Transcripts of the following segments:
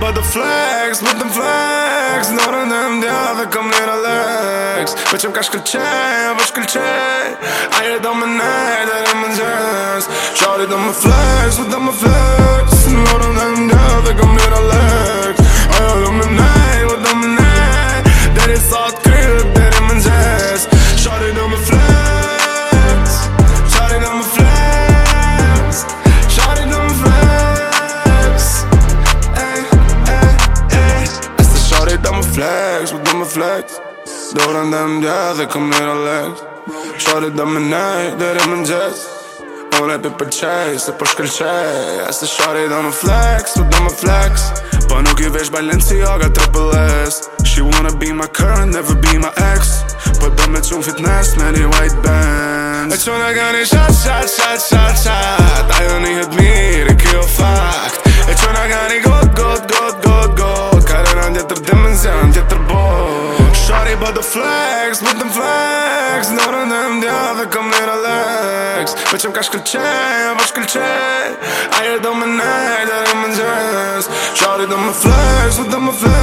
but the flex, with them flex. Norën e mdja kom nira lex Po që m'ka shkëllqej, po shkëllqej Aje do me nej, dhe dhe më nxes Shari do me flex, with them flex flex, with them flex Dorën dhe mdja dhe kom nira lex Shari do me dhe dhe më nxes Unë e pi për qej, se për shkëllqej Este shari do me flex, with them flex. Po nuk i Balenciaga triple S. She wanna be my current, never be my ex. Po do me qun fitness një white band E quna ka një shat, shat, shat, shat, shat Ajo një hët mirë, kjo fakt E quna ka The flex, with them flex. Në rënë e mdja dhe kom një relax Po që m'ka shkëllqej, po shkëllqej Ajo do me nej, dhe dhe më nxes Shari do me flex, with them flex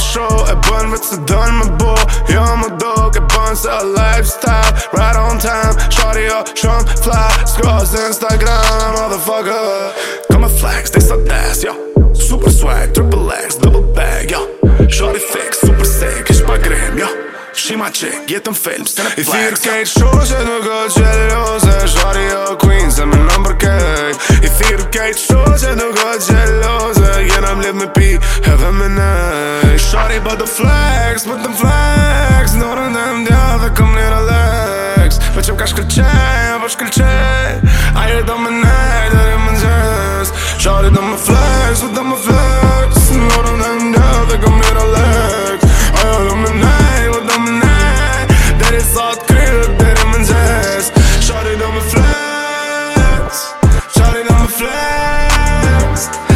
për show E bën vetë se dën me bo. Jo më do, ke bën se a lifestyle. Right on time, shari jo shumë fly. Scrolls Instagram, motherfucker. Come and flex, they so das, yo. Super swag, triple X, double bag, yo. Shari fix, super sick, ish pa grim, yo. She my chick, jetën film, në I flex thirë kejt show që nuk o gjelose Shari o queen se me number kejt I thirë kejt show që nuk o gjelose Jena mledh me pi edhe me nej Shorty but the flex, but the flex. No random djave kom li relax Veqëm ka shkëlqen, po shkëlqen Aje do me nej, deri më nxes Shorty do me flex, but do me flex. No random djave kom li relax Aje do me nej, po do me nej Deri sot kryp, deri më it. Shorty do me flex. Shorty do me flex.